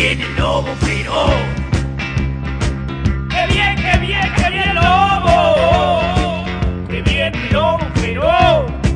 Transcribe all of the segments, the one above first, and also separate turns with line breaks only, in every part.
viene el lobo feroz. Qué bien, qué bien, qué bien lobo. Que viene el lobo feroz.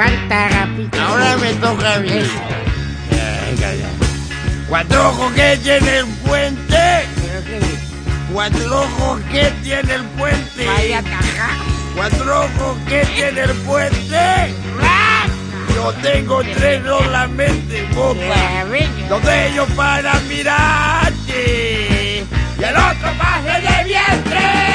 Canta, Agapito.
Ahora me toca a mí. Cuatro ojos que tiene el puente. Cuatro ojos que tiene el puente.
Vaya caja.
Cuatro ojos que tiene el puente. Yo tengo tres solamente, boca. Dos de ellos para mirarte. Y el otro pase de vientre.